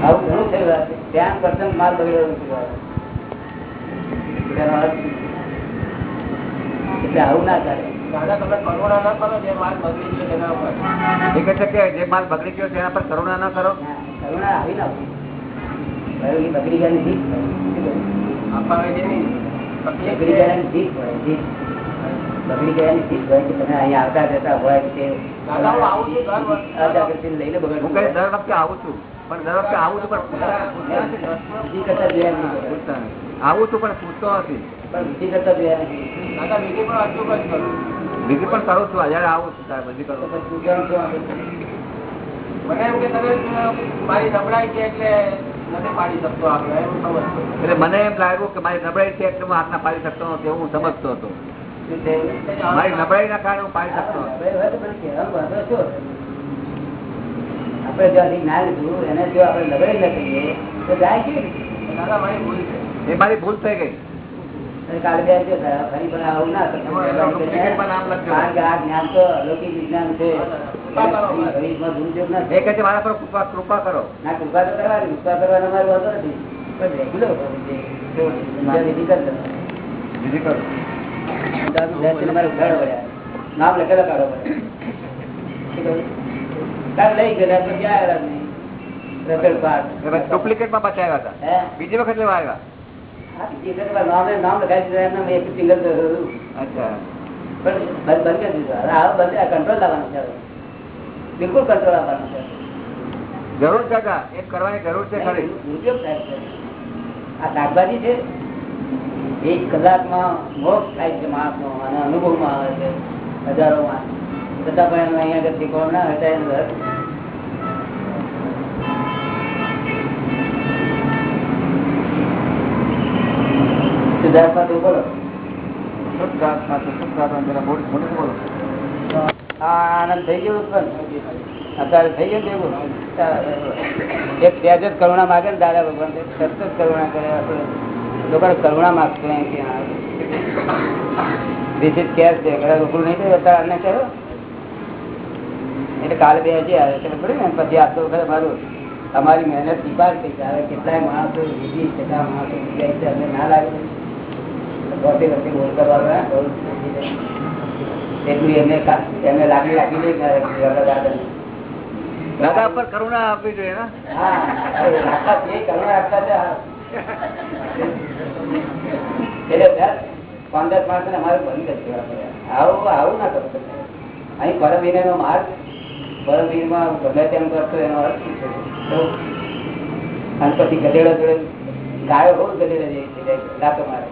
આવું ઘણું થયું છે ધ્યાન પ્રસંગ માલ બગડ્યો નથી એટલે આવું ના કરે બગડી બગડી બગડી બગડી બગડી આવતા જતા હોય તે લઈને લઈને હું કઈ દર વખતે આવું છું. પણ દર વખતે આવું તો પણ. આવું છું પણ પૂછતો નથી. બીજી પણ કરું છું. જયારે આવું છું. તારે બધી તો કરું તું? મને કે તમે મારી નબળાઈ છે એટલે એટલે મને એમ લાગ્યું કે મારી નબળાઈ છે એટલે હું હાથ ના પાડી શકતો નથી હું સમજતો હતો. મારી નબળાઈ ના કારણે હું પાડી શકતો નથી. આપણે જ્યાંથી ના લીધું એને જો આપણે લગાડી ના કહીએ તો જાય કેવી રીતે? મારી ભૂલ એ મારી ભૂલ થઈ ગઈ કાલે બે જો ફરી પણ આવું ના કરશો. એમાં એમાં ડુપ્લિકેટમાં નામ લખજો. કારણ કે આ જ્ઞાન તો અલૌકિક વિજ્ઞાન છે કૃપા કરો. ના મારા પર કૃપા કૃપા કરો ના કૃપા તો કરવાની કૃપા કરવાનો મારો વાંધો નથી પણ રેગ્યુલર. વિધિ કરો. નામ લખેલા કાઢો પડે લઈ ગયેલા તો ક્યાં આવ્યા નહીં ડુપ્લિકેટમાં બચાવ્યા હતા. બીજી વખત લેવા આવ્યા? હા, બીજી વખત મારું નામ લખાવી સિંગલ અચ્છા. પણ બંધ કરી દીધું. કંટ્રોલ લાવવાનું છે બિલકુલ કંટ્રોલ આવવાનું છે. જરૂર છે એમ કરવાની જરૂર છે ખરી. દુરુપયોગ થાય છે. આ શાકભાજી છે એક કલાકમાં મોક્ષ થાય છે માણસનો અને અનુભવમાં આવે છે હજારોમાં. છતાં પણ અહીંયા ઠેકાણો ના હટાય આનંદ થઈ કરુણા માગે ને દાદા ભગવાન સતત કરુણા કરે લોકો કરુણા માગતો છે. ઘણા નહીં અત્યારે અમને એટલે કાલે બે હજી આવે એટલે પડ્યું ને? પછી આ વખત મારું અમારી મહેનત નિપાર થઈ છે. કેટલાય માણસો વિધિ કેટલા માણસો ના લાગે. કરવા બહુ એટલું એમને એમને. દાદા પર કરુણા આપવી જોઈએ ને હા, કરુણા પંદર અમારે બંધ કરી. આવું આવું ના કરશો અહીં પરમ વિનયનો માર્ગ પરમ વિનયમાં ગમે તેમ કરતો એનો અર્થ શું છે? અને પછી ગધેડો જોડે ગાયો બહુ ગધેડો જેવી થઈ જાય લાતો મારે.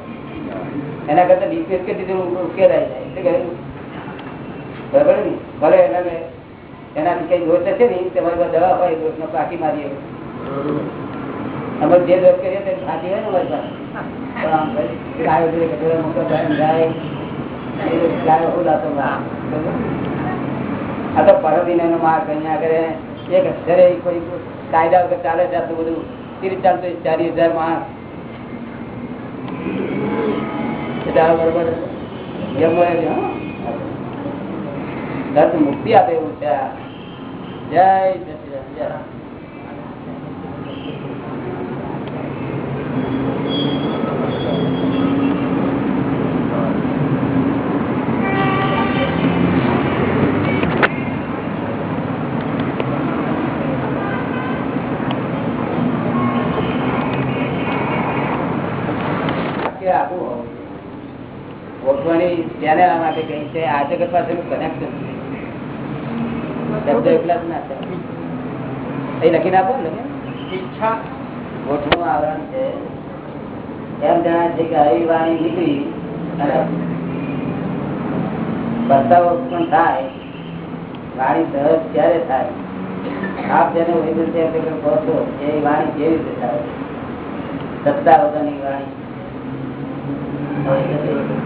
એના કરતા ડિસ્મિસ કરી દીધું ઉકેલાઈ જાય? એટલે કે ભલે એના એનાથી કઈ દોષ હશે ને તમારી દવા હોય દોષ નો મારીએ અમે જે દોષ કરીએ તે સાચી હોય ને પાસે. પણ ગાયો જોઈએ ગધેડો મોટો ગાયો આગળ એક અક્ષરે કોઈ કાયદા વગર ચાલે છે બધું? ત્રીસ ચાલતો ચાલીસ હજાર માણસ એટલે આ બરોબર એમ હોય છે, હો. દર્દ મુક્તિ આપે એવું છે. જય સચિદાનંદ, જય કે આખું હોવું જોઈએ. ઓળખવાની ત્યારે આ માટે કઈ છે આ જગત પાસે કનેક્શન શબ્દ એકલા જ ના ઈચ્છા. ગોઠવું આવરણ છે. એમ જણાય છે કે આવી વાણી નીકળી અને પસ્તાવો ઉત્પન્ન થાય. વાણી સહજ ક્યારે થાય? આપ જેને વૈદ્ય કહો છો એ વાણી કેવી રીતે થાય? સત્તા વગરની વાણી.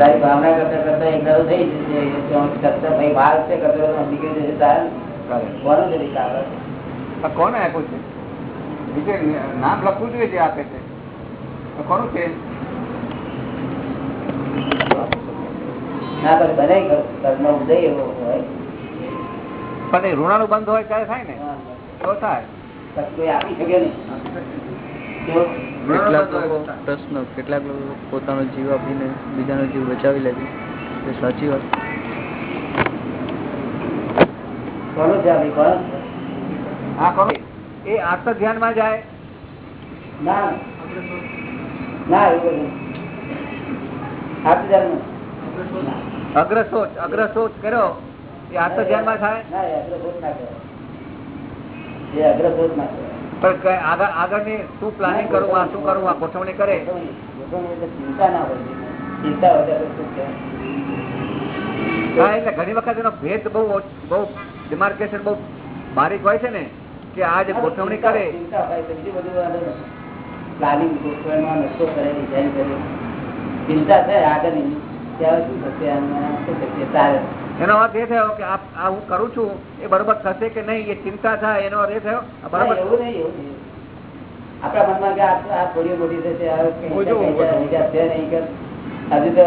તારી ભાવના કરતા કરતા એક દાડો થઈ જશે ભાઈ બહાર છે કરતો નીકળી જશે તારે કોનો છે કાગળ કોને આપ્યું છે? બીજે નામ લખવું જોઈએ જે આપે છે. કોનું છે? ના પણ બનાવી કર્મ ઉદય એવો હોય. પણ એ ઋણાનું બંધ હોય ત્યારે થાય ને? તો થાય. કોઈ આપી શકે નહીં. કેટલાક લોકો પ્રશ્ન કેટલાક લોકો પોતાનો જીવ આપીને બીજાનો જીવ બચાવી લે છે. એ સાચી વાત. કોનું છે? હા એ આત્મ ધ્યાનમાં જાય. ના. ના એવું બધું આપી દેવાનું. અગ્ર સોચ અગ્ર સોચ કર્યો એ આત્મ ધ્યાનમાં થાય. ના એ ના કર્યો એ અગ્રસોત ના કહેવાય. પણ આગળ આગળની શું પ્લાનિંગ કરવું શું કરવું આ ગોઠવણી કરે? ચિંતા ના હોય ચિંતા? હા, એટલે ઘણી વખત એનો ભેદ બહુ બહુ ડિમાર્કેશન બહુ બારીક હોય છે ને, કે આ જે ગોઠવણી કરે. પ્લાનિંગ કરે ચિંતા થશે? તારે. એનો અર્થ એ થયો કે આ આ હું કરું છું એ બરોબર થશે કે નહીં એ ચિંતા થાય એનો અર્થ એ થયો? બરોબર? એવું નહીં એવું નહીં. આપણા મનમાં કે આ થોડી મોટી થશે હજુ તો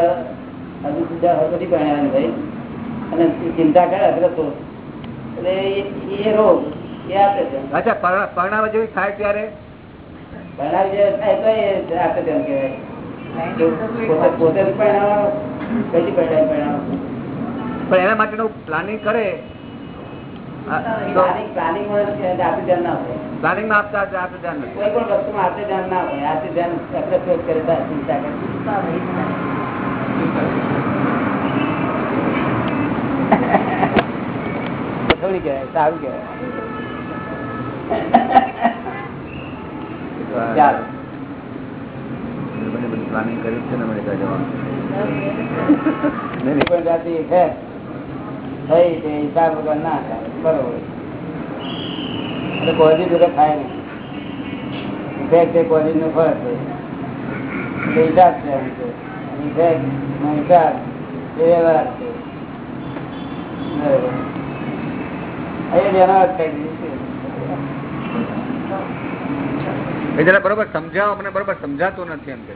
હજુ સુધા નથી ભણ્યા ભાઈ. અને ચિંતા કરે અગ્રતો એટલે એ- રોગ એ આપે છે. અચ્છા પર- પરણાવા જેવી થાય ત્યારે? ભણાવી જે થાય તો એ આપે તેમ કહેવાય. પોતે ભણાવો કઈથી ભણાવી ભણાવો પણ એના માટેનું પ્લાનિંગ કરે પ્લાનિંગ પ્લાનિંગમાં આપે ધ્યાન ના હોય. પ્લાનિંગમાં આપતા આપતા ધ્યાન નથી. કોઈ પણ વસ્તુમાં હાથે ધ્યાન ના હોય હાથે ધ્યાન અગ્રસોત કરે તો ચિંતા કરે ગોઠવણી કહેવાય સારું કહેવાય. ચાલો. પ્લાનિંગ કર્યું છે ને અમેરિકા જવાનું નહીં પણ જાતિ છે થઈ તે હિસાબ વગર ના થાય બરોબર. એટલે કોઝી વગર થાય નહીં. ઇફેક્ટ એ કોઝી નું ફળ છે. એટલે હિસાબ છે એમ છે. ઇફેક્ટ નો હિસાબ એ વ્યવહાર છે. બરોબર. બરોબર સમજાવો બરોબર સમજાતું નથી એમ કે.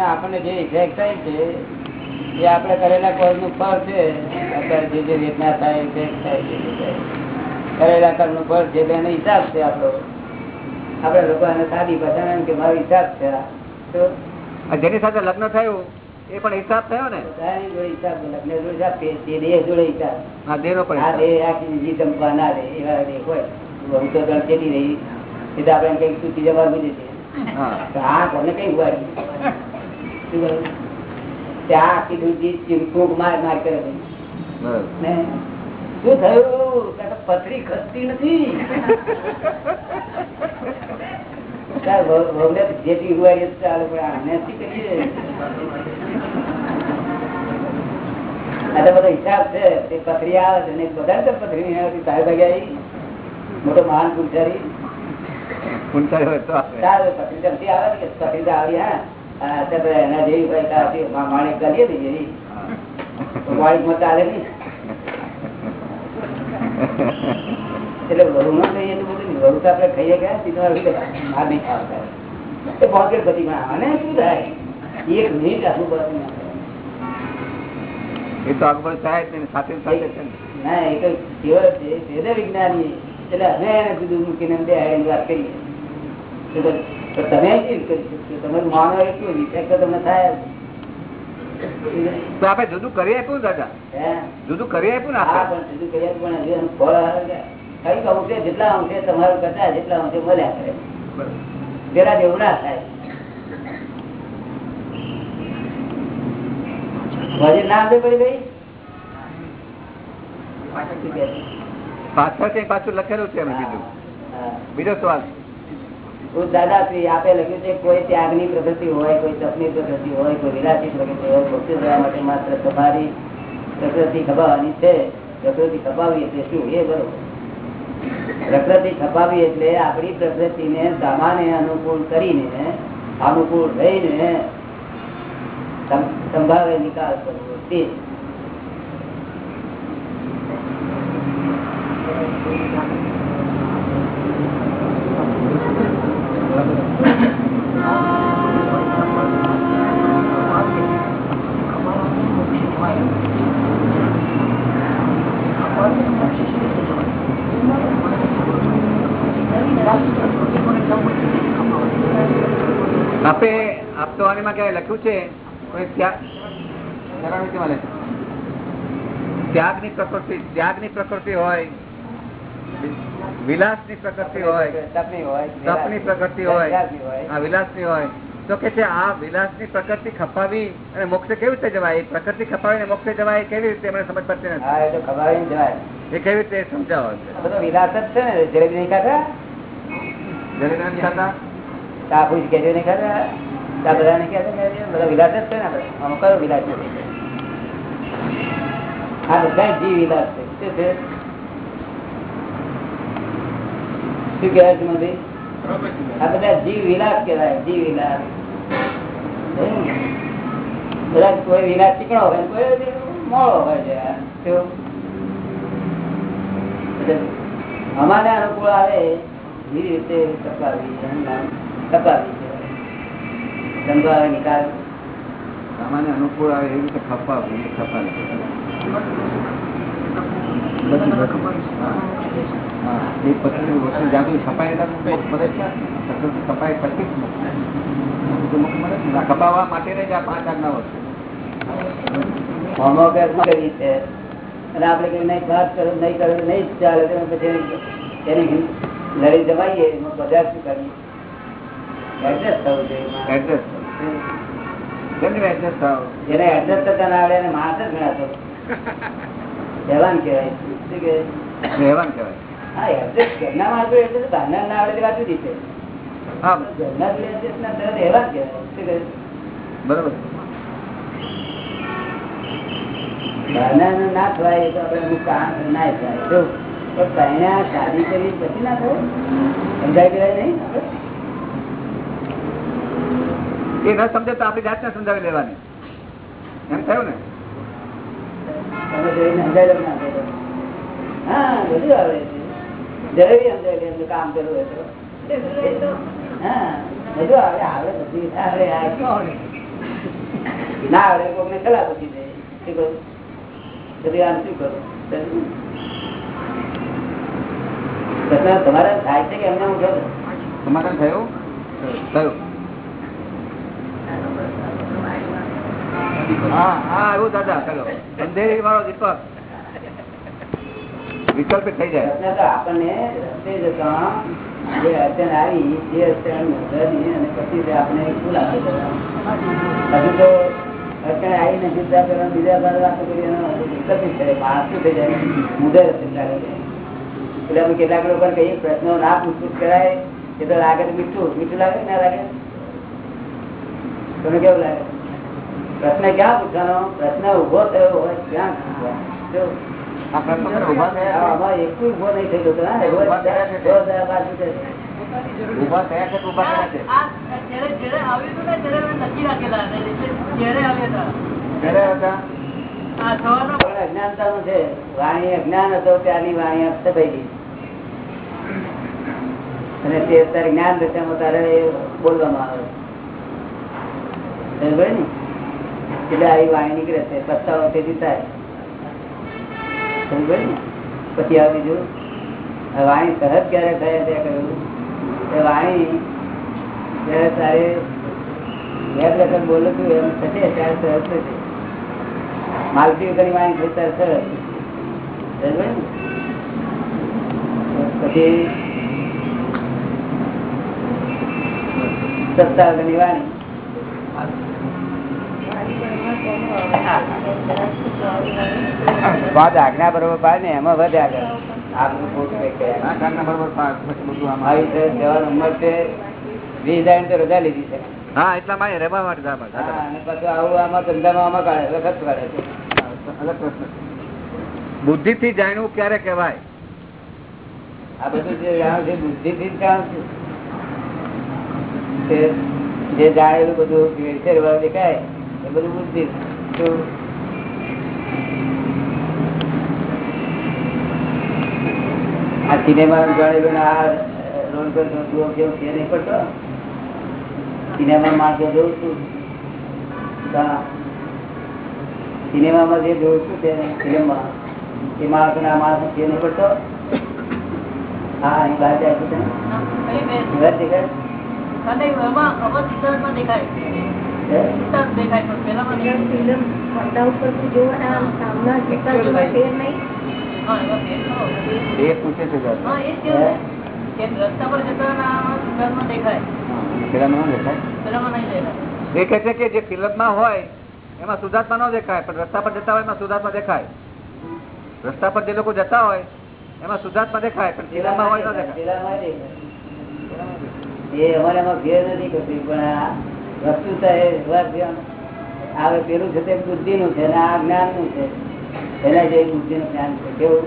આપણને જે ઇફેક્ટ થાય છે એ આપણે કરેલા કોર્સનું ફળ છે. અત્યારે જે જે વેદના થાય જે કરેલા કર્મનું ફળ છે તેનો હિસાબ છે આપણો. આપણે લોકો એને સાદી ભાષા કે મારો હિસાબ છે. તો જેની સાથે લગ્ન થયું એ પણ હિસાબ થયો ને? હિસાબ લગ્ન હિસાબ તે તે દેહ જોડે હિસાબ. હા દેનો પણ આ દેહ આખી બીજી ચંપા ના રે એવા દેહ હોય. બહુ તો ગણ ચેતી રહી. એ તો આપણે કંઈક સૂચી જવા બુજે છે. હા. તો કોને કઈ હોય શું? ત્યાં આખી દૂધી ચીમકુક માર માર કરે શું થયું? પથરી ખસતી નથી? જેટલી ઉગાડી ચાલે પણ આને શું કરીએ? આ તો બધો હિસાબ છે. તે પથરી આવે છે ને બધા તો પથરી આવતી. સાહેબ ભાગે આવી? મોટો મહાન પૂછારી. હોય તો. ચાલો પથરી આવે ને કે પથરી આવી હા. એના જેવી હોય તો આવતી. મા- માણેક કરીએ ને જેવી હા. તો ચાલે નહીં એટલે વહુ માં કહીએ તો બધું વહુ તો આપણે ખાઈએ ગયા સીધો માર નહીં ખાવતા એ પોકેટ બધી માં અને શું થાય એક મિનિટ. એ તો અકબર સાથે સાથે છે ને. એ તો છે વિજ્ઞાની એટલે અમે એને કીધું મૂકીને બે વાત કરીએ તમે કેવી રીતે કરી શકશો? તમે માનો એટલું વિચાર તો તમને થાય તો આપણે જુદું કરી આપ્યું દાદા? જુદું કરી આપ્યું ને પણ ફળ કંઈક અંશે જેટલા અંશે તમારું કરતા જેટલા અંશે મળ્યા કરે. પેલા જેવું ના થાય. વજન ના આપે પડી ગઈ પાછળ પાછું લખેલું છે બીજું. બીજો સવાલ. દાદાશ્રી આપે લખ્યું છે, કોઈ ત્યાગની પ્રગતિ હોય, કોઈ તપની પ્રગતિ હોય, કોઈ વિલાસી પ્રગતિ હોય, ભક્તિ થવા માટે માત્ર તમારી પ્રકૃતિ ખપાવવાની છે. પ્રકૃતિ ખપાવી એટલે શું? એ બરોબર. પ્રકૃતિ ખપાવી એટલે આપણી પ્રકૃતિને સામાન્ય અનુકૂળ કરીને, અનુકૂળ રહીને સંભાવે નિકાલ કરવો. તે તો ક્યાંય લખ્યું છે ત્યાગ ત્યાગની પ્રકૃતિ ત્યાગની પ્રકૃતિ હોય વિલાસની પ્રકૃતિ હોય તપની પ્રકૃતિ હોય વિલાસની હોય. આ હોય. તો કે છે આ વિલાસની પ્રકૃતિ ખપાવી અને મોક્ષે કેવી રીતે જવાય? એ પ્રકૃતિ ખપાવીને મોક્ષે જવાય કેવી રીતે મને સમજ પડતી નથી એ કેવી રીતે સમજાવો? વિલાસ જ છે ને જલેબી નહીં ખાતા? જલેબી નહીં ખાતા? કાપુસ કે નહીં ખાતા? આ બધા નહીં ખાતા બધા. વિલાસ જ છે. ને કોઈ વિલાસ ચીકણો હોય કોઈ મોળો હોય છે. અમારે અનુકૂળ આવે, એવી રીતે તપાવી તપાવી ધંધો આવે નિકાલ. સામાન્ય અનુકૂળ આવે એવી રીતે ખપા ખપા એ પછી વસ્તુ. જ્યાં મળે પછી ખપાવવા માટે જ આ પાંચ આજ્ઞાઓ છે. હોમોગ્રાફી કરી છે. અને આપણે કઈ નહીં વાત કરો નહીં કરો નહીં ચાલે પછી એને લડી જમાઈએ એમાં બધા શું કરીએ? એડજસ્ટ થવું જોઈએ એડજસ્ટ એડજસ્ટ થાવ જેને એડજસ્ટ થતા ના આવડે એને માણસ જ ગણાતો જવાન કહેવાય. શું કે રહેવાન કહેવાય. હા એડજસ્ટ ઘરના માણસો એટલે બહારના ના આવડે તે વાત જુદી છે. હા. ઘરના જોડે ના થાય તો હેરાન કહેવાય. શું કહે? બરોબર. ના થવાય તો આપણે અમુક કામ ના થાય. જો પણ શાદી કરી પછી ના થાય સમજાય કહેવાય નહીં? આપણે? એ ન સમજે તો આપણી જાતને સમજાવી લેવાની. એમ થયું ને? હા બધું આવે છે. કામ કરવું હોય તો. બધું આવે આવડે બધું આવડે આ ના આવડે કોકને સલાહ પૂછી દે. શું કરું? બધું આમ શું કરું? પ્રશ્ન તમારે થાય છે કે એમને હું કહું સમાધાન થયું? થયું હા હા એવું દાદા ચલો અંધેરી વાળો દીપક વિકલ્પ થઈ જાય. આપણને રસ્તે જતા જે અડચણ કેટલાક લોકો કહીએ, પ્રશ્નો ના પૂછપૂછ કરાય, એ તો લાગે મીઠું. મીઠું લાગે ના લાગે? તમને કેવું લાગે? પ્રશ્ન ક્યાં પૂછવાનો? પ્રશ્ન ઊભો થયો હોય ક્યાં છે. વાણી અજ્ઞાન હતો ત્યાંની વાણી થઈ ગઈ. અને તે અત્યારે જ્ઞાન દશામાં તારે બોલવામાં આવે ને? એટલે આવી વાણી નીકળે છે પસ્તાવો તેથી થાય. સમજ ને? પછી આવે બીજું વાણી સહજ ક્યારે થાય ત્યાં કહ્યું એ વાણી જયારે તારે વેબ પ્રકાર બોલું છું એમ થશે, ત્યારે સહજ થશે. માલતી વગરની વાણી થઈ, ત્યારે સરસ સમજ ને? પછી સત્તા વગરની વાણી. વાત આજ્ઞા બરોબર પાડે ને એમાં વધે આગળ. રજા લીધી છે. હા એટલામાં એ રહેવા માટે પછી આવું આમાં ધંધામાં આમાં કાઢે વખત કાઢે છે. અલગ પ્રશ્ન છે. બુદ્ધિથી જાણવું ક્યારે કહેવાય? આ બધું જે જાણું છે બુદ્ધિ થી જાણું છું. જે જાણેલું બધું દેખાય બધું બુદ્ધિ તો આ સિનેમા ને આ રોલ પર જુઓ કેવું છે નહીં પડતો સિનેમા જે જોઉં છું. સિનેમામાં જે જોઉં છું તે ફિલ્મમાં એ કે આ માણસો છે નહીં પડતો હા અહીં બહાર જાય છે ને? દેખાય? ફિલ્મ. એ. કે રસ્તા પર જતા સિદ્ધાર્થમાં દેખાય હા, અને પેલામાં ન દેખાય પેલામાં નહીં દેખાય એ કહે છે કે જે ફિલ્મમાં હોય એમાં સુધાર્થમાં ન દેખાય પણ રસ્તા પર જતા હોય એમાં સુધાર્થમાં દેખાય રસ્તા પર જે લોકો જતા હોય એમાં સુધાર્થમાં દેખાય પણ ફિલ્મમાં હોય ન દેખાય દેખાય. એ અમારે એમાં ફેર નથી કરતી પણ સ્વાધ્યાય. આવે પેલું છે તે બુદ્ધિ નું છે આ જ્ઞાનનું છે. એના જે બુદ્ધિ નું જ્ઞાન છે, કેવું?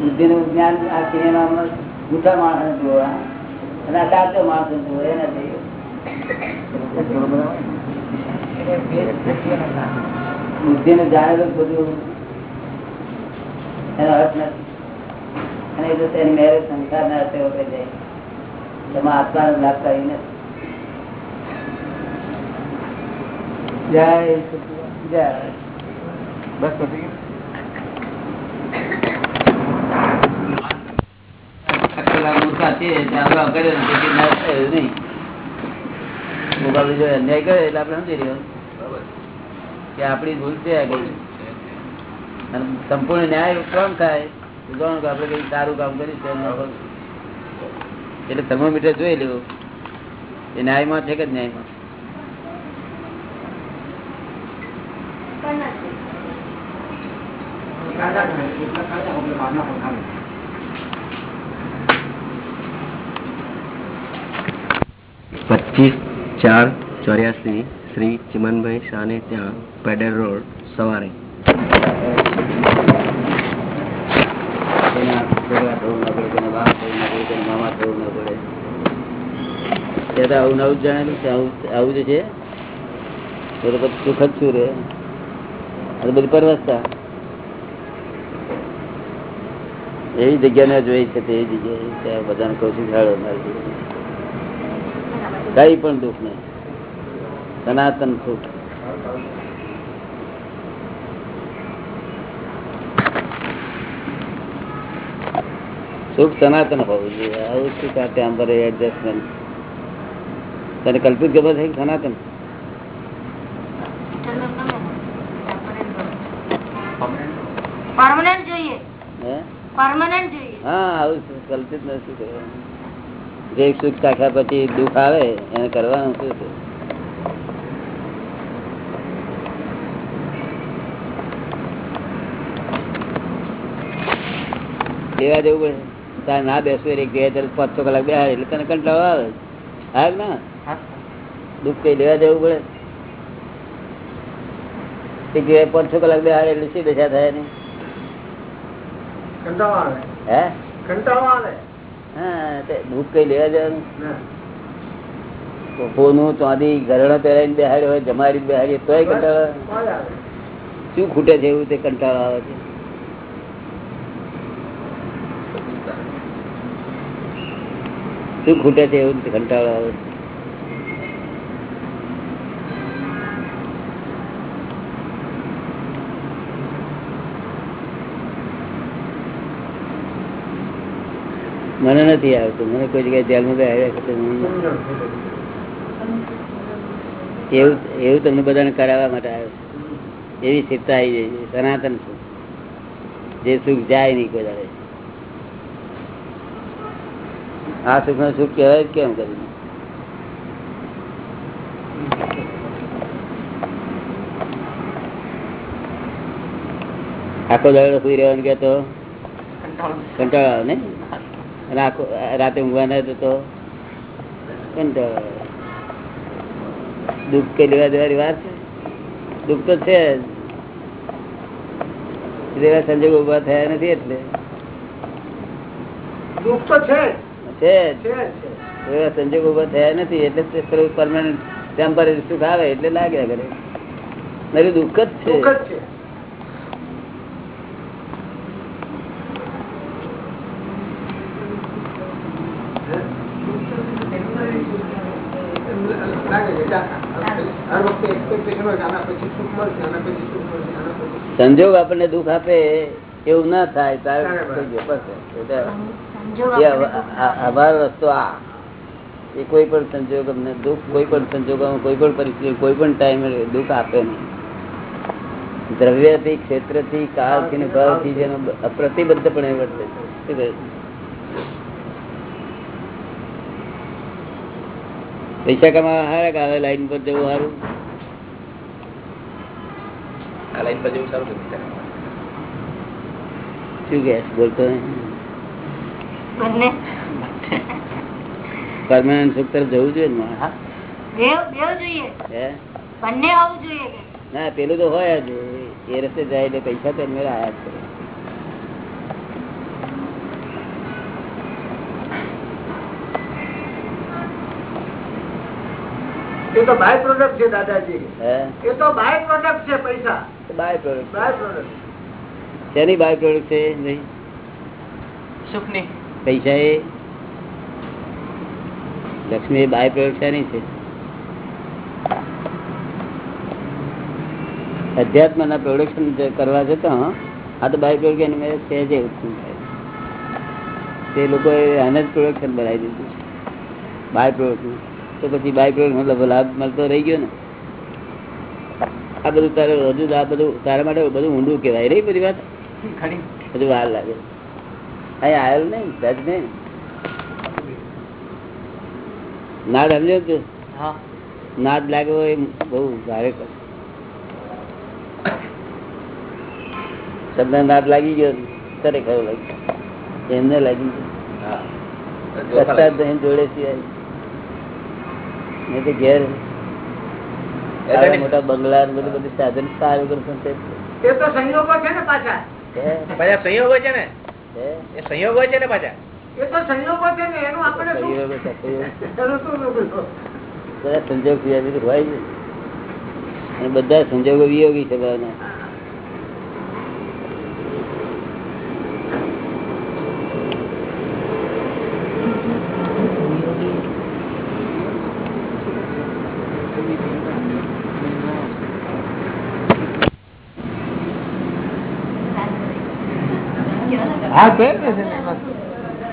બુદ્ધિ નું જ્ઞાન આ સિનેમામાં જૂઠા માણસ જોવા અને આ સાચો માણસ જોવો એના હોય? બુદ્ધિ નું જાણેલું બધું. એનો અર્થ નથી. અને એ તો તેની મેરેજ સંસારના અર્થે વખતે જાય. તેમાં આત્મા લાભકારી નથી. જય જય. બસ પછી આપણી ભૂલ છે સંપૂર્ણ ન્યાય કોણ થાય જાણો કે આપણે કઈ સારું કામ કર્યું એટલે થર્મોમીટર જોઈ લેવું એ ન્યાયમાં છે કે ન્યાયમાં? પચીસ ચાર ચોર્યાસી શ્રી ચિમનભાઈ શાને ત્યાં પેડર રોડ સવારે. આવું નવું જાણેલું છે, આવું જ છે. તો પછી સુખ જ રે? બધી પરવસતા એવી જગ્યાને જોઈ છે તે એવી જગ્યાએ ત્યાં બધાને કહું છું હેળો મારી જોડે. કઈ પણ દુઃખ નહીં. સનાતન સુખ. સુખ સનાતન હોવું જોઈએ. આવું શું કે ટેમ્પરરી એડજસ્ટમેન્ટ તને કલ્પિત ખબર છે કે સનાતન પરમનન્ટ જોઈએ હે પરમનન્ટ જોઈએ હા આવું કલ્પિત નથી કરવાનું જે સુખ ચાખ્યા પછી દુઃખ આવે એને કરવાનું શું છે? પડે. તાર ના બેસવું એક જગ્યાએ ત્યારે પાંચ છ કલાક બેહાડે એટલે તને કંટાળો આવે. હા ના. દુઃખ કઈ લેવા જેવું પડે? એક જગ્યાએ પાંચ છ કલાક બેહાડે એટલે શી દશા થાય નહીં કંટાળો આવે. હે? કંટાળો આવે. હા તે દૂધ કઈ લેવા જવાનું? સોનું ચાંદી ઘરેણા પહેરાવીને બેહાડ્યો હોય જમાડી બેહાડીએ તોય કંટાળો શું ખૂટે છે એવું તે કંટાળો આવે છે? શું ખૂટે છે એવું તે કંટાળો આવે છે? મને નથી આવતું. મને કોઈ જગ્યાએ ધ્યાનમાં એવું એવું તમને બધાને કરાવવા માટે આવ્યો એવી સ્થિરતા આવી જાય છે. સનાતન સુખ જે સુખ જાય નહીં કોઈ દાડે. આ સુખ નો સુખ કહેવાય કેમ કરીને? આખો દાડો સુઈ રહેવાનું કે તો? કંટાળો આવે ને? રાતે ઊંઘવા ના જતો દુઃખ કઈ લેવા દેવાની વાત છે? દુઃખ તો છે જ. એવા સંજોગો ઊભા થયા નથી એટલે. દુઃખ તો છે એવા સંજોગો ઊભા થયા નથી એટલે પરમાનન્ટ ટેમ્પરરી સુખ આવે એટલે લાગ્યા કરે. મારું દુઃખ જ છે દુઃખ જ છે લાગે છે હર વખતે expectation હોય કે આના પછી સુખ મળશે આના પછી સુખ મળશે આના પછી સંજોગ આપણને દુઃખ આપે એવું ના થાય તારે એ અમારો રસ્તો આ એ કોઈ પણ સંજોગ અમને દુઃખ કોઈ પણ સંજોગોમાં કોઈ પણ પરિસ્થિતિ કોઈ પણ ટાઈમે દુઃખ આપે નહીં. દ્રવ્યથી ક્ષેત્રથી કાળથી ને ભાવથી જેનો પ્રતિબદ્ધપણે વર્તે છે. પૈસા કમાવા હારા કાલે લાઈન પર જવું સારું આ લાઈન પર જેવું સારું છે શું કે બોલતો પરમાનન્ટ સુખ તરફ જવું જોઈએ ને માણસ. બેવ બેવ જોઈએ. આવવું જોઈએ ના પેલું તો હોય જ. એ રસ્તે જાય એટલે પૈસા તો મેળા આયા જ કરે. એ તો બાય પ્રોડક્ટ છે દાદાજી. એ તો બાય પ્રોડક્ટ છે પૈસા. બાય પ્રોડક્ટ બાય પ્રોડક્ટ શેની બાય પ્રોડક્ટ છે ભાઈ સુખની. પૈસા એ? લક્ષ્મી એ બાય પ્રોડક્ટ શેની છે? અધ્યાત્મ ના પ્રોડક્શન કરવા જતા આ તો બાય પ્રોડક્ટ એની મેં સહેજે ઉત્પન્ન થાય. તે લોકોએ આને જ પ્રોડક્શન બનાવી દીધું છે. બાય પ્રોડક્ટ તો પછી બાય પ્રોડક્ટ લાભ મળતો રહી ગયો ને. આ બધું તારે હજુ આ બધું તારા માટે બધું ઊંડું કહેવાય. રહી બધી વાત? બધું વાર લાગે. અહીં આવેલ નહીં સજ નહીં. નાદ સમજો તું નાદ લાગ્યો એ બહુ ભારે કર. તમને નાદ લાગી ગયો ખરેખર લાગ્યું એમને લાગી ગયું. જોડે સિવાય નહીં તો ઘેર મોટા બંગલા બધું બધું સાધન સારું કરશું તે તો સંયોગો છે ને પાછા. પાછા સંયોગો છે ને? એ સંયોગો છે ને પાછા? એ તો સંયોગો છે ને એનું આપણે બધા? સંજોગ બધા વિયોગી છે.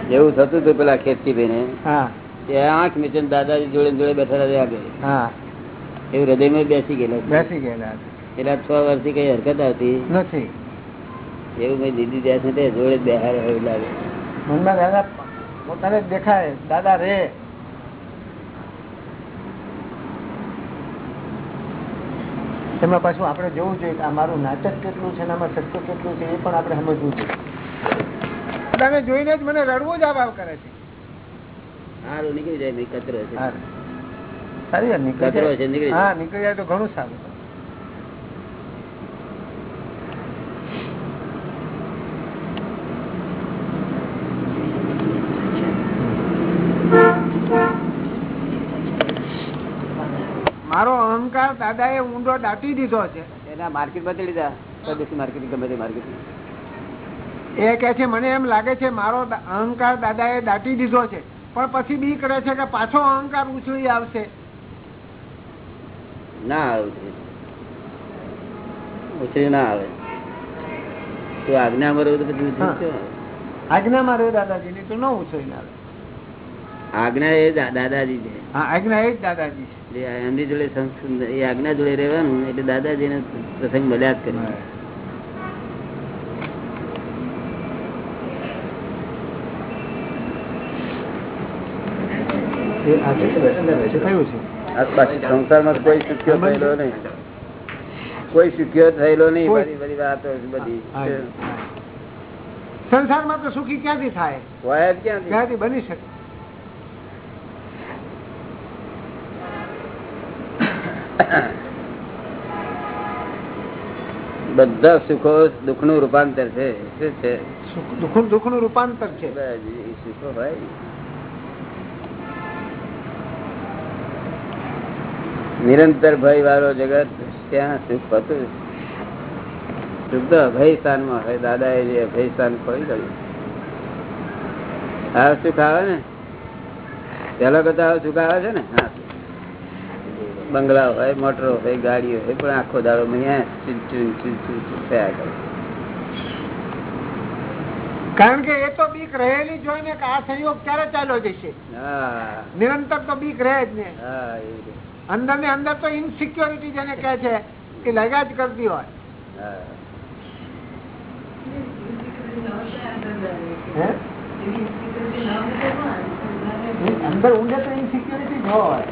જેવું થતું હતું પેલા ખેતકીભાઈ ને હા. તે આંખ મિચન દાદાજી જોડે જોડે બેઠા રહ્યા હા. એવું હૃદયમાં બેસી ગયેલા બેસી ગયેલા પેલા છ વર્ષથી કઈ હરકત આવતી? નથી. એવું કઈ દીદી છે તે જોડે બેહાર એવું લાગે. મનમાં દાદા પોતાને દેખાય. દાદા રે. એમાં પાછું આપણે જોવું જોઈએ કે આ મારું નાટક કેટલું છે ને આમાં સત્ય કેટલું છે એ પણ આપણે સમજવું જોઈએ. દાદાને જોઈને જ મને રડવું જ આભાવ કરે છે. સારું નીકળી જાય નહીં કચરો છે. સારી નીકળી છે, નીકળી હા નીકળી જાય તો ઘણું સારું. મારો અહંકાર દાદા એ ઊંડો દાટી દીધો છે. એના માર્કેટ બદલી દીધા માર્કેટ ગમે તે માર્કેટ એ કે છે મને એમ લાગે છે મારો અહંકાર દાદાએ દાટી દીધો છે. પણ પછી બી કરે છે કે પાછો અહંકાર ઉછળી આવશે. ના આવે. ના આવે. તું આજ્ઞા મરો તો પછી આજ્ઞા રહ્યો દાદાજી ની તો ન ઉછળી આવે. આજ્ઞા એ દાદાજી છે. હા આજ્ઞા એ જ દાદાજી છે. એમની જોડે સંસ્કૃત એ આજ્ઞા જોડે રહેવાનું એટલે દાદાજીને પ્રસંગ મળ્યા જ કરે થયું છે. સંસારમાં કોઈ સુખ્યો થયેલો નહીં. કોઈ સુખ્યો થયેલો નહીં. બધી બધી વાતો બધી હા, હા. સંસારમાં તો સુખી ક્યાંથી થાય? હોય ક્યાંથી? ક્યાંથી બની શકે? બધા સુખો દુઃખનું રૂપાંતર છે. શું છે? દુઃખનું રૂપાંતર છે. સુખો હોય. નિરંતર ભય વાળો જગત ત્યાં સુખ હતું શુદ્ધ અભય સ્થાનમાં હોય દાદા એ અભય સ્થાન ખોલી ગયું. આ સુખ આવે ને? પેલો કરતા હવે સુખ આવે છે ને? હા. બંગલા હોય મોટરો હોય ગાડીઓ હોય પણ આખો દાડો થયા કરે. કારણ કે એ તો બીક રહેલી જોઈને આ સંયોગ ક્યારે ચાલ્યો જશે? હા. નિરંતર તો બીક રહે જ ને. હા. અંદર ને અંદર તો ઇનસિક્યોરિટી જેને કહે છે એ લગા જ કરતી હોય. અંદર ઊંડે તો ઇનસિક્યોરિટી જ હોય.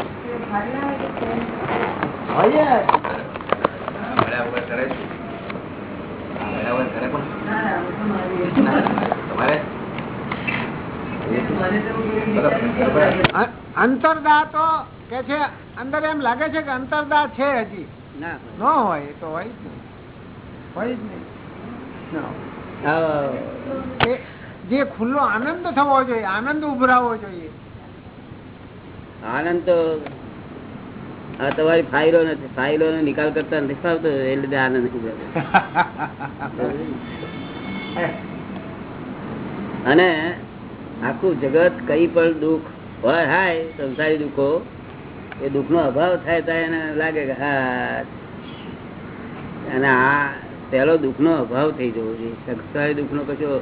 તમારે? અંતરદા તો કે છે અંદર એમ લાગે છે કે અંતરદા છે હજી. ના. ન હોય એ તો હોય જ નહીં. હોય જ નહીં. જે ખુલ્લો આનંદ થવો જોઈએ આનંદ ઉભરાવો જોઈએ. આનંદ તો આ તમારી ફાઇલો નથી ફાઇલો નો નિકાલ કરતા નથી ફાવતો એ લીધે આનંદ અને આખું જગત કઈ પણ દુઃખ હોય હાય સંસારી દુઃખો એ દુઃખ નો અભાવ થાય તો એને લાગે કે હા. અને આ પેલો દુઃખ નો અભાવ થઈ જવો જોઈએ. સંસ્કાર દુઃખ નો કશો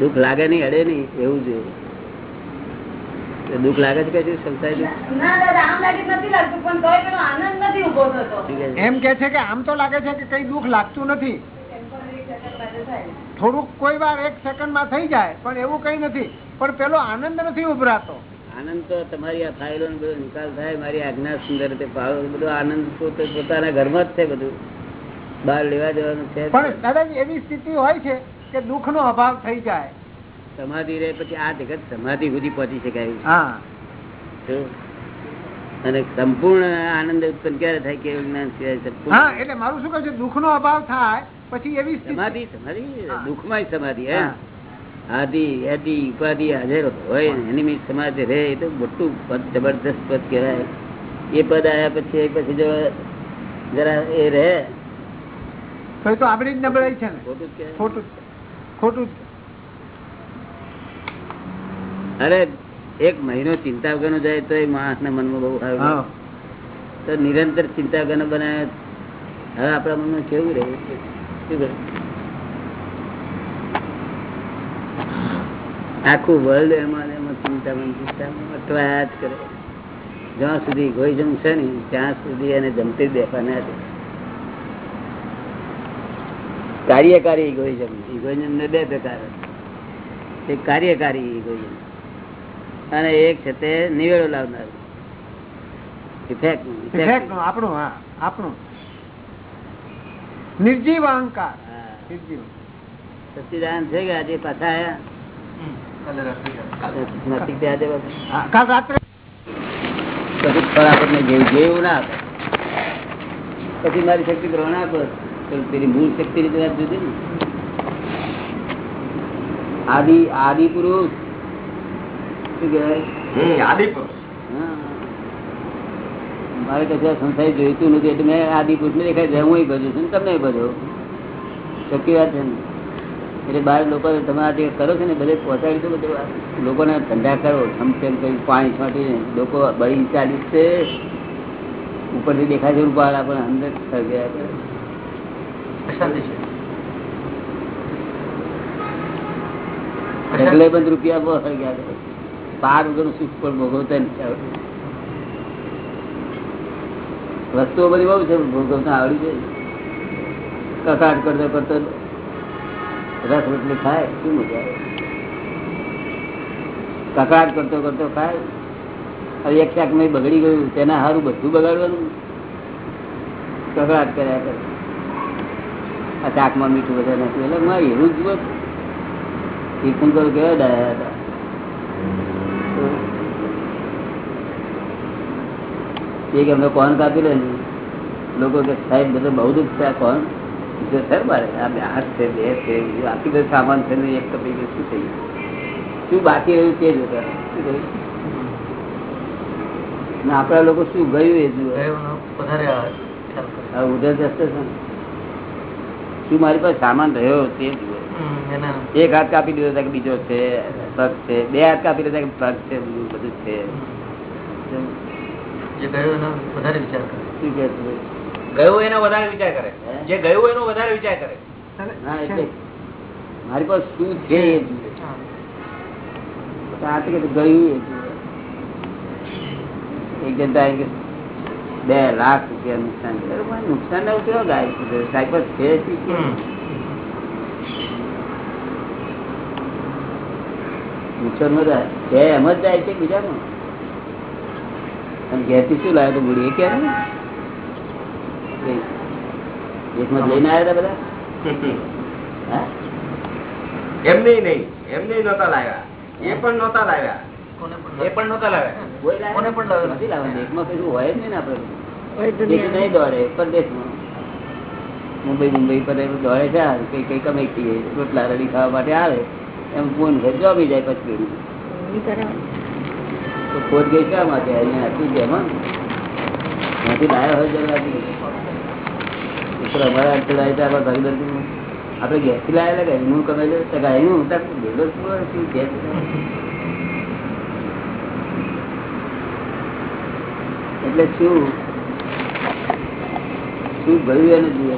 દુઃખ લાગે નહીં અડે નહીં એવું જોઈએ દુઃખ લાગે છે? એમ કે છે કે આમ તો લાગે છે કે કઈ દુઃખ લાગતું નથી. થોડુંક કોઈ વાર એક સેકન્ડમાં થઈ જાય પણ એવું કઈ નથી. પણ પેલો આનંદ નથી ઉભરાતો. આનંદ તો તમારી આ ફાઇલો બધો નિકાલ થાય મારી આજ્ઞા સુંદર રીતે પાળો બધો આનંદ પોતે પોતાના ઘરમાં જ છે બધું. બહાર લેવા જવાનું છે પણ દાદાજી એવી સ્થિતિ હોય છે કે દુઃખ નો અભાવ થઈ જાય. સમાધિ રહે પછી આ જગત સમાધિ સુધી પહોંચી શકાય એવું હા. અને સંપૂર્ણ આનંદ ઉત્પન્ન ક્યારે થાય કે જ્ઞાન હા એટલે મારું શું કહે છે? દુઃખ નો અભાવ થાય પછી એવી સમાધિ સમાધિ. દુઃખમાં સમાધિ હા. આદિ આદિ ઉપાધિ હાજર હોય એની મીત રહે એ તો મોટું પદ જબરદસ્ત પદ કહેવાય. એ પદ આવ્યા પછી પછી જો જરા એ રહે. તો તો આપણી જ નબળાઈ છે ને. ખોટું ખોટું જ. ખોટું જ. અરે એક મહિનો ચિંતા વગરનો જાય તો એ માણસ ના મનમાં બહુ આવે તો નિરંતર ચિંતા વગરનો બનાવે. હવે આપણા મનમાં કેવું રહ્યું શું? આખું વર્લ્ડ એમાં એમાં ચિંતામાં ચિંતામાં અટવાયા જ કરે. જ્યાં સુધી કોઈ જમશે ને ત્યાં સુધી એને જમતી બેસવાના છે. કાર્યકારી ઇગોઇઝમ ઇગોઇઝમ ને બે પ્રકાર એક કાર્યકારી ઇગોઇઝમ અને એક છે તે નિવેડો લાવનાર. આપણું હા આપણું. નિર્જીવ અહંકાર. નિર્જીવ. સચ્ચિદાનંદ છે કે આજે પાછા આજે પાછા? હા, કાલ રાત્રે. પછી ફળ આપણને જેવું જેવું ના આપે. પછી મારી શક્તિ ગ્રહણ આપો. પેલી મૂળ શક્તિ રીતે વાત જુદી ને. આદિ આદિ પુરુષ. શું કહેવાય? આદિ પુરુષ. મારે કશું આ સંસારી જોઈતું નથી એટલે મેં આદિ પુરુષ ને દેખાય છે હું ભજું છું ને તમે ભજો. શક્ય વાત છે ને? એટલે બાર લોકો તમે આ જે કરો છો ને બધે પહોંચાડી દો બધું લોકોને ધંધા કરો થમથેમ કરી પાણી છાંટીને લોકો બળી ચાલી છે. ઉપરથી દેખાય છે બહાર પણ અંદર થઈ ગયા એટલે બંધ રૂપિયા બહુ સળગ્યા ગયા પાર વગર સુખ પણ ભોગવતા નથી વસ્તુઓ બધી બહુ છે ભોગવતા આવડી છે. કસાટ કરતો કરતો રસ રોટલી ખાય, શું કકડાટ કરતો કરતો ખાય. હવે એક શાક મેં બગડી ગયું, તેના સારું બધું બગાડવાનું. કકડાટ કર્યા કરે. આ શાકમાં મીઠું બધા નથી. એટલે મારે એવું જ તીર્થંકરો કેવા ડાયા હતા. એક એમને કોણ કાપી લે લોકો કે સાહેબ, બધું બહુ દુઃખ છે કોણ જો સર મારે આ હાથ છે બે છે બાકી બધું સામાન છે ને એક કપી ગયું શું થઈ ગયું? શું બાકી રહ્યું તે જોતા શું ને આપણા લોકો શું ગયું એ જુઓ ઉધર જશે શું મારી પાસે સામાન રહ્યો તે જુઓ એક હાથ કાપી દીધો કે બીજો છે પગ છે બે હાથ કાપી દીધા કે પગ છે બધું છે. શું કહે છે? ગયું એનો વધારે વિચાર કરે? જે ગયું એનો વધારે વિચાર કરે. મારી પાસે શું છે? એ ગયું એક જનતા બે લાખ રૂપિયા નુકસાન નુકસાન ના કેવો ગાય પાસે છે નુકસાનમાં જાય છે એમ જ જાય છે બીજામાં. અને ઘેરથી શું લાવ્યો તો મૂડી એ ક્યારે? એકમાં લઈને આવ્યા બધા? એમને નહીં. એમને નતા લાવ્યા. એ પણ નતા લાવ્યા. એ પણ નતા લાવ્યા. કોને પણ લાવેલા? નથી લાવવાનું. એકમાં કશું હોય જ નહીં ને આપણે. હોય એક દુનિયા નહીં. દોડે પરદેશમાં મુંબઈ મુંબઈ પર એવું દોડે છે કઈ કઈ કમાઈ રોટલા રડી ખાવા માટે આવે. એમ ફોન ઘર જોબી જાય પછી. ખોટ ગઈ શા માટે? અહીંયા હતી જ એમાં? ત્યાંથી લાયા હોય જરૂર ઉપર અમારા અંતે લાવી આપણા ભાગીદાર આપણે ગેસથી લાયેલા કે એનું કમેલું તો કે એનું? ભેગો શું ગેસ એટલે શું? શું ગયું એને જોઈએ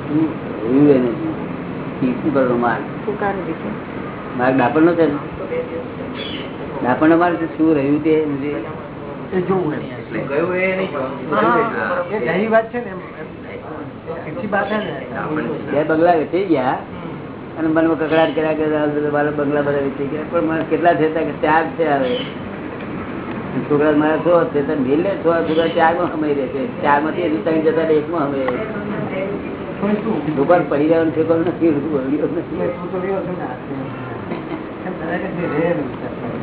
શું રહ્યું એને જોઈએ શું કરવાનો માર્ગ? માર્ગ ડાપણ નો છે ને નો માર્ગ છે? શું રહ્યું તે. જોવું ગયું એ નહીં વાત છે ને બે બંગલા વેચી ગયા અને મને કકડાટ કર્યા કે મારા બંગલા બધા વેચી ગયા પણ મને કેટલા છે કે ચાર છે હવે છોકરા મારા છો છે તો મિલ છો છોકરા ચારમાં હમાઈ રહે છે ચારમાંથી હજુ ત્રણ જતા રહે, એકમાં હમે દુકાન પડી છે નથી નથી રહ્યો છો ને આ. એમ તને કે જે રહે એનો વિચાર કરે.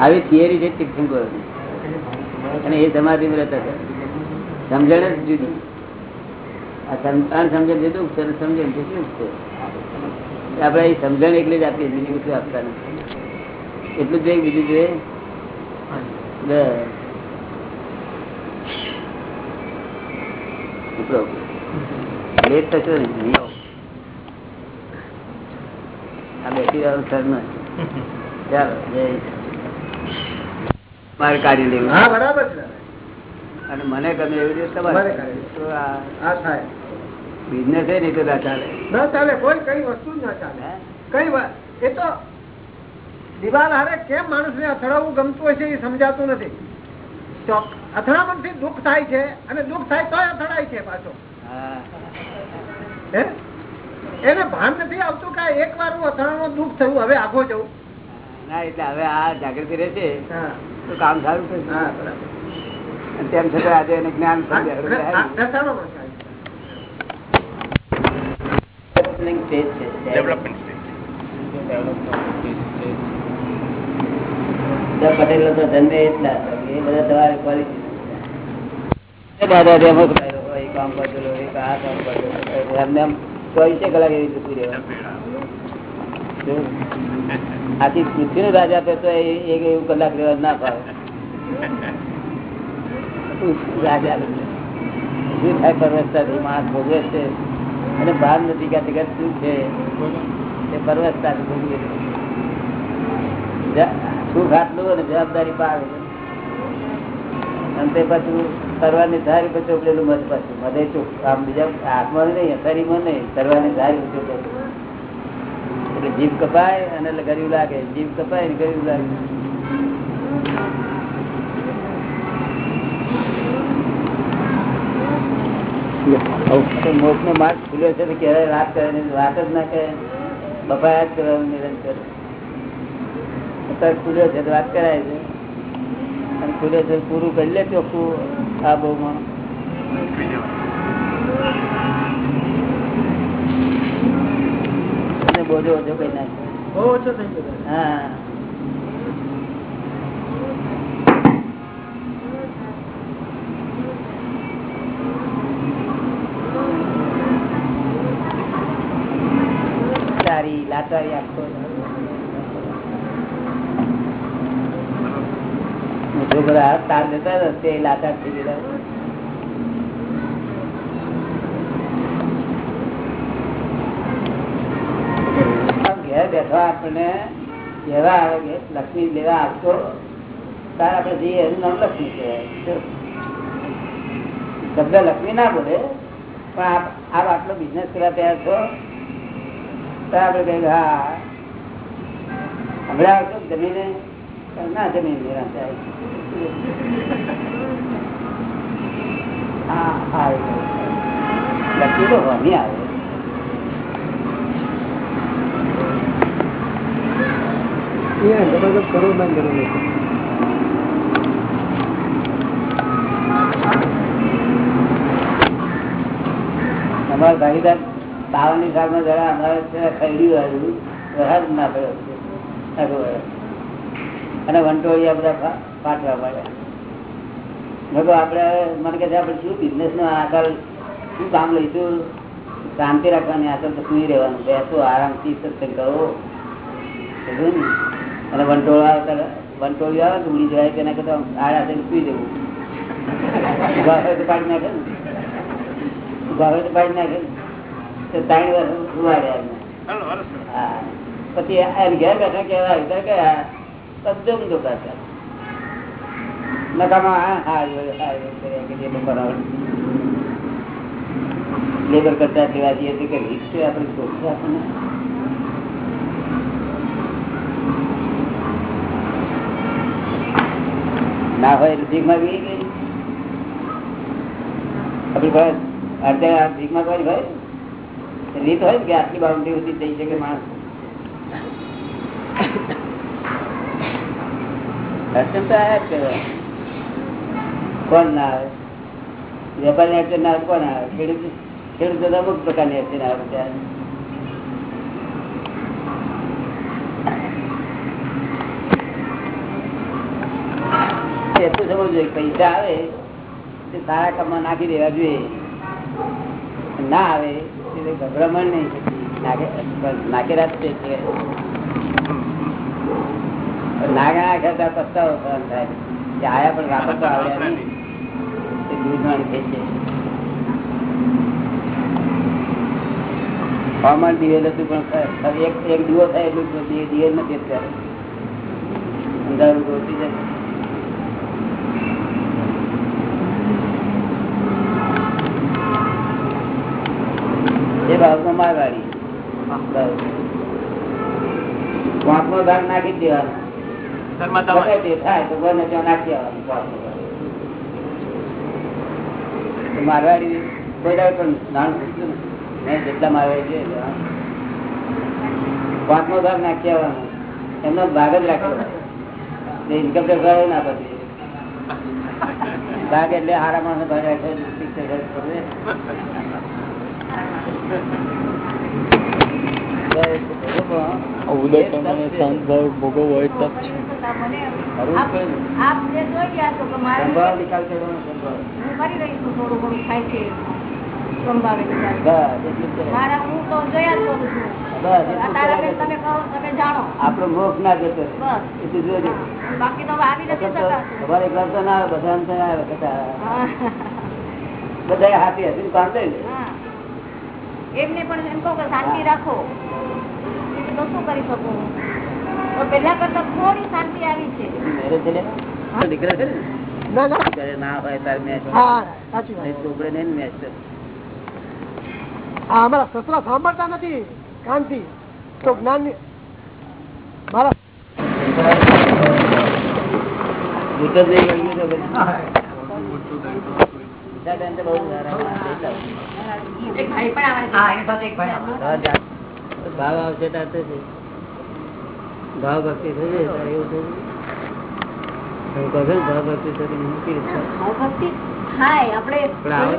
આવી થિયરી છે તીર્થંકરોની. અને એ સમાધિ રહેતા છે. સમજણ જ જુદી. સમજણ અને સમજણ જુદું છે? આપણે એ સમજણ એટલે જ આપીએ, બીજું બધું આપતા નથી. એટલું જોઈએ, બીજું જોઈએ. લેટ થશો આ બેસી રહ્યો સર ચાલો, જય મારે કાઢી લેવું. હા બરાબર છે. અને મને ગમે એવી રીતે તમારે બિઝનેસ એ નહીં તો ના ચાલે. ના ચાલે કોઈ કઈ વસ્તુ જ ના ચાલે. કઈ એ તો દિવાલ હારે કેમ માણસને અથડાવવું ગમતું હશે એ સમજાતું નથી. અથડામણથી દુઃખ થાય છે અને દુઃખ થાય તો અથડાય છે પાછો. એને ભાન નથી આવતું કે એક વાર હું અથડાણો દુઃખ થયું હવે આગો જવું ના એટલે હવે આ જાગૃતિ રહે છે હા. તો કામ સારું થશે હા બરાબર. અને તેમ છતાં આજે એને જ્ઞાન છે. પટેલો તો જન્મે એટલા એ બધા તમારે quality દાદા એ કામ કરતો આ કામ કરતો એમને એમ ચોવીસે કલાક એવી જતું રહેવાનું. જો. આખી પૃથ્વી નું રાજા આપે તો એક એવું કલાક રહેવા ના ફાવે રાજા અને જવાબદારી પાડે. અને તે પાછું કરવાની ધારી પછી ચોપડેલું મધ પાછું. મને ચોખ્ખું. આમ બીજા હાથમાં નહીં અથારીમાં નહીં. કરવાની ધારી ચોપડેલું એટલે જીભ કપાય અને ગરીબ લાગે. જીભ કપાય ને ગરીબ લાગે. મોક્ષ નો માર્ગ ખુલ્યો છે ક્યારેય વાત કરે ને વાત જ ના કરે. બફાયા જ કરવાનું નિરંતર. અત્યારે ખુલ્યો છે તો વાત કરાય છે. અને ખુલ્યો છે પૂરું કરી લે ચોખ્ખું આ બહુમાં. અને બોજો ઓછો કઈ નાખે બહુ ઓછો થઈ ગયો હા. લાચારી બધા તાર જતા તે લાચાર થઈ ગયેલા બેઠા આપણને કહેવા આવે કે લક્ષ્મી લેવા આપતો તાર આપણે જઈએ, એનું નામ લક્ષ્મી કહેવાય. શબ્દ લક્ષ્મી ના બોલે, પણ આપ આપ આટલો બિઝનેસ કરવા તૈયાર છો, તાર આપણે કહીએ હા, હમણાં આવશો જમીને? ના જમીન નિરાશ. હા લક્ષ્મી તો હોમી આવે. કરવું બંધ કરવું અમારા ભાગીદાર બાવનની સાલમાં જરા અમારે ખરડ્યું વરસાદ ના અને વંટોળિયા બધા ફાટવા પડ્યા મેં કહ્યું આપણે મને કહે આપણે શું બિઝનેસ નો આગળ શું કામ લઈશું? શાંતિ રાખવાની આગળ તો સુઈ રહેવાનું. બેસો, આરામથી સત્સંગ કરો. ને? અને વંટોળ આવે વંટોળી આવે તો ઉડી જાય તેના કરતા આડા થઈને પી દેવું. ઊભા હોય તો પાડી નાખે ને. ઊભા હોય તો પાડી નાખે ને. તો ત્રણ વાર ઉવાડ્યા એમને. હા. પછી એમ ઘેર બેઠા કેવા આવી ગયા તદ્દન છે નકામાં હા હા લેબર કરતા લેવા જઈએ તો કે રીત આપણે આપણને. ના હોય ભીખમાં બી આપણી અડધે આ ભીખમાં કોઈ ભાઈ રીત હોય કે આટલી બાઉન્ડ્રી સુધી થઈ શકે માણસ. અડચણ તો કરે. કોણ ના આવે? વેપારી અડચણ ના આવે, કોણ આવે? ખેડૂત ખેડૂત અમુક પ્રકારની અડચણ આવે ત્યારે સમજવું જોઈએ પૈસા આવે તે સારા કામમાં નાખી દેવા જોઈએ. ના આવે તે ગભરામણ નહીં નાખે નાખેલા જ છે નાગા આયા પણ વાપરતો આવ્યા નહીં. તે છે. હવામાન દિવેલ હતું પણ એક એક દીવો થાય એટલું દિવેલ નથી અત્યારે. અંધારું ગોતી જાય એ ભાવમાં મારવાડી. પાંચમો ભાગ નાખી દેવાનો. થાય તો બને ત્યાં નાખી આવવાનું પાંચમો ભાગ. તો મારવાડી કોઈ પણ નાનું પૂછતું નથી. જેટલા મારવાડી છે પાંચમો ભાગ નાખી આવવાનો એમનો ભાગ જ રાખ્યો ઇન્કમ ટેક્સ વાળો ના પછી ભાગ એટલે હારા માણસ ભાગ રાખ્યો. ઉદય પ્રમાણે શાંત ભાવ ભોગવવો હોય તપ છે. કરવું જ પડે ને. જતો બાકી તો આવી નથી તમારે ના બધા. બધા હાથી હતી કામ લઈ. એમને પણ એમ કહો કે શાંતિ રાખો. તો શું કરી શકો? તો પેલા કરતા થોડી શાંતિ આવી છે? દીકરા ને? ના હોય તારે મેચ નહીં મેચ. અમારા સસરા સાંભળતા નથી કાનથી. તો જ્ઞાન મારા નહીં ભાવ આવશે ભાવ ભક્તિ થશે એવું થશે છો ભાવ ભક્તિ ભાવ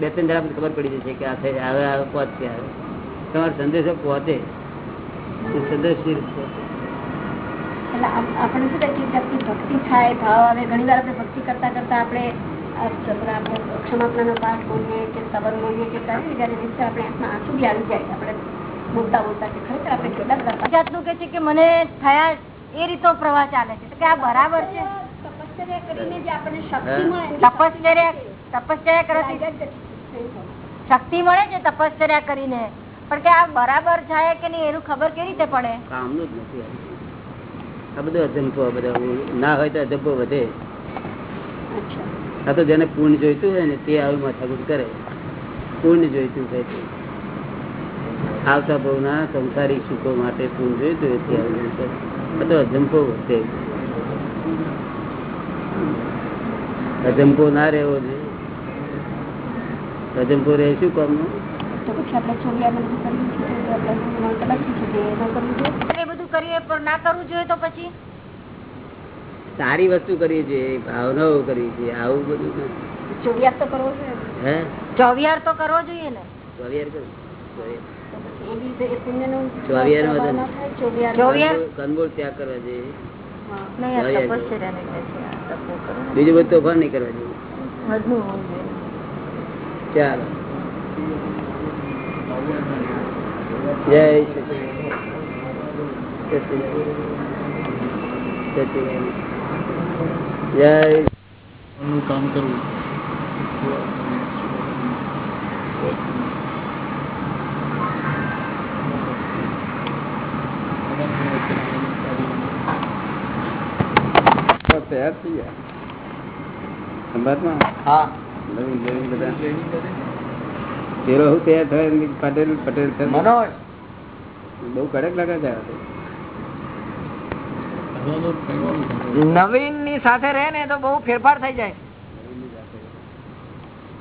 બે ત્રણ જણા ખબર પડી જશે કે આ થઈ હવે પહોંચશે તમારો સંદેશો પહોંચે. સંદેશ શી રીતે પહોંચે? એટલે આપ- આપણે શું કે જાતની ભક્તિ થાય ભાવ આવે ઘણીવાર આપણે ભક્તિ કરતા કરતા આપણે આ ક્ષમાપણાનો પાઠ બોલીએ કે સબર બોલીએ કે કરીએ જયારે રીતે આપણે આંખમાં આંસુ બી આવી જાય આપણે બોલતા બોલતા કે ખરેખર આપણે કેટલા જાતનું કે છે કે મને થયા એ રીતનો પ્રવાહ ચાલે છે. કે આ બરાબર છે? તપશ્ચર્યા કરીને જે આપણને શક્તિ મળે તપશ્ચર્યા તપશ્ચર્યા કરવાથી શક્તિ મળે છે તપશ્ચર્યા કરીને? પણ કે આ બરાબર થાય કે નહીં એનું ખબર કેવી રીતે પડે? કામનું જ નથી આ. બધું અજંપો ના હોય તો અજંપો વધે. આ તો જેને પૂર્ણ જોઈતું હોય ને તે આવું માથાકૂટ કરે. પૂર્ણ જોઈતું હોય તે. આવતા ભાવના સંસારી સુખો માટે પૂર્ણ જોઈતું હોય તે આવું તો અજંપો વધે. અજંપો ના રહેવો જોઈએ. અજંપો રહે શું કામનું? તો પછી આપણે બધું આપણે કે ન કરવું જોઈએ એ બધું પણ ના કરવું જોઈએ તો પછી? સારી વસ્તુ કરીએ છીએ ભાવનાઓ કરીએ છીએ આવું બધું ના. તો કરવો જોઈએ હે? ચોવિયાર તો કરવો જોઈએ ને. ચોવિયાર. બીજું બધું તોફાન નહીં કરવા જોઈએ. ચાલો. જય. સચિદાનંદ. સચિદાનંદ. જય કામ કરવું તૈયાર થઈ ગયા સંભાતમાં હા નવીન નવીન બધા પેલો હું તૈયાર થાય પટેલ પટેલ છે. મનોજ બહુ કડક લાગે છે. નવીનની સાથે રહે ને તો બહુ ફેરફાર થઈ જાય.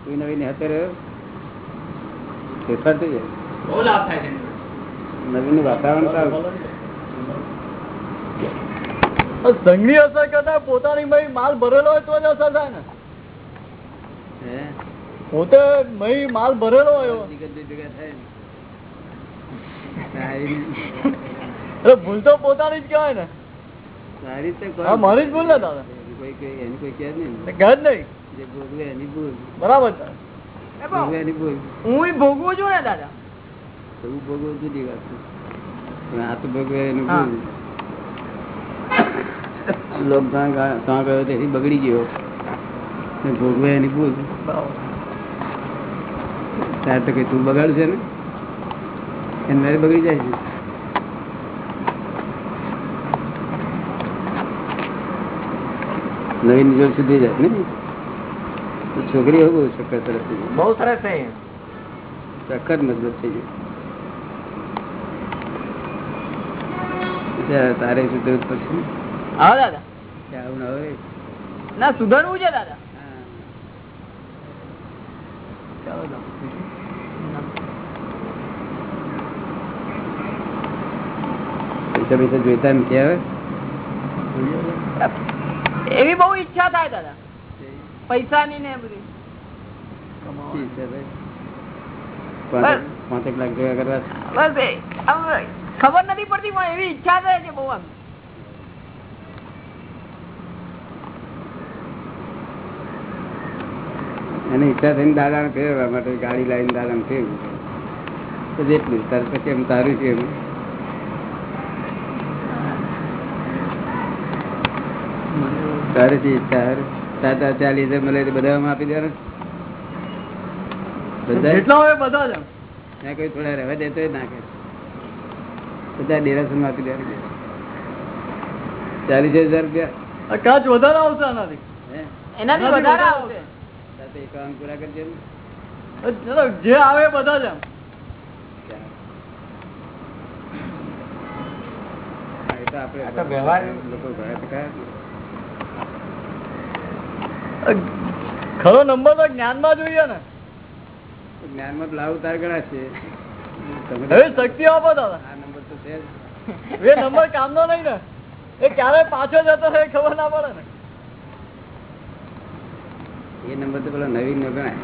કોઈ નવીન હાથે રહ્યો ફેરફાર થઈ જાય? બહુ લાભ થાય છે. નવીનનું વાતાવરણ સારું? સંઘની અસર કરતા પોતાની મય માલ ભરેલો હોય તો જ અસર થાય ને. હે? પોતે મય માલ ભરેલો હોય ને. ભૂલ તો પોતાની જ કહેવાય ને. સારી રીતે મારી જ ભૂલ ને દાદા એની કોઈ નહીં. એ જ ભોગવે એની ભૂલ. બરાબર છે. ભોગવે એની ભૂલ. હું ભોગવું છું ને દાદા. એવું ભોગવવું જુદી વાત આ તો ભોગવે એની ભૂલ. લોક ત્યાં ગયો તેથી બગડી ગયો. ભોગવે એની ભૂલ. ત્યારે તો કઈ તું બગાડશે ને? એને મારે બગડી જાય છે. નવીન જોડ સુધી જાય ને છોકરી એવું બહુ ચક્કર સરસ થઈ જાય બહુ સરસ થઈ ચક્કર મજબૂત થઈ જાય. તારે સુધરવું પડશે. હા દાદા. આવું ના ના સુધરવું છે દાદા. પૈસા પૈસા જોઈતા નથી આવે એવી બહુ ઈચ્છા થાય દાદા. પૈસાની ને બધી. બસ. એ. ખબર નથી પડતી પણ એવી ઈચ્છા થાય છે બહુ આમ. એની ઈચ્છા થઈને દાદાને ફેરવા માટે ગાડી લાવીને દાદાને ફેરવું. તો જેટલું તાર પછી એમ તારું છે એમ. તારે શી તાતા ચાલીસ મળે તો આપી દેવાનું. બધા હોય બધા જ ત્યાં કોઈ થોડા રહેવા દેતો નાખે બધા ડેરાસન આપી દેવાનું. ચાલીસ હજાર રૂપિયા. આ વધારે આવશે આનાથી. એનાથી વધારે આવશે. તાતે એકાવન પૂરા કરજે. ને. એ ચલો, જે આવે બધા જ આપણે વ્યવહાર- લોકો ઘણા કયા? ખરો નંબર તો જ્ઞાનમાં જોઈએ ને. જ્ઞાનમાં લાવ ઉતાર ગણા છે. હવે શક્તિ આપો દાદા. આ નંબર તો છે. એ નંબર કામનો નહીં ને. એ ક્યારે પાછો જતો હોય ખબર ના પડે ને. એ નંબર તો પેલા નવીન નો ગણાય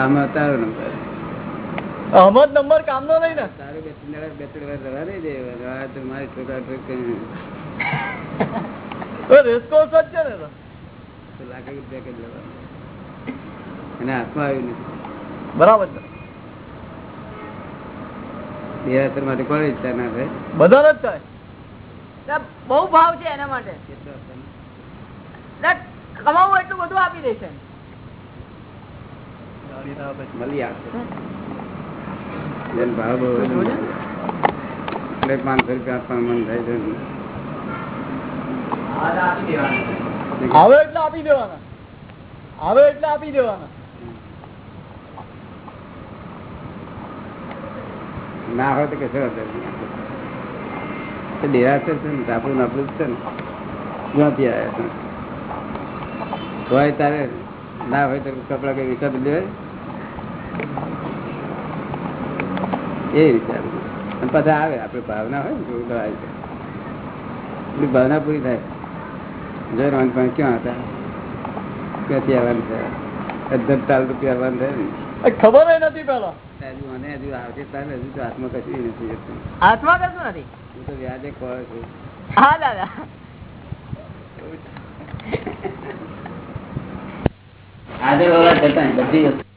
આમાં તારો નંબર. અહમદ નંબર કામનો નહીં ને. તારો બે ત્રણ બે ત્રણ વાર નહીં દે મારી છોકરા રેસકોર્સ જ છે ને તો. તો લાખ રૂપિયા કરી લેવા એને હાથમાં આવ્યું નથી. બરાબર છે. માટે કોણ ઈચ્છા ના થાય? બધાને જ થાય. બહુ ભાવ છે એના માટે. કમાવું એટલું બધું આપી દેશે. મળી આવશે ભાવ બહુ પાંચસો રૂપિયા આપવાનું મન થાય છે આવે એટલે આપી દેવાના. આવે એટલે આપી દેવાના. ના હોય તો કશો વાંધો. છે ને આપણું આપણું છે ને. ક્યાંથી આવ્યા છે. હોય તારે ના હોય તો કપડા કઈ વિચાર લેવાય એ વિચાર. અને પાછા આવે આપણે ભાવના હોય ને ભાવના પૂરી થાય. રોહન પણ ક્યાં હતા? ક્યાંથી આવવાનું થયા અધર તાલ રૂપિયા આવવાનું થાય ને? ખબર નથી પેલા. હજુ મને હજુ આવશે તારે હજુ તો હાથમાં કશું નથી. હાથમાં કશું નથી? હું તો વ્યાજે કહો છું. હા દાદા. બધી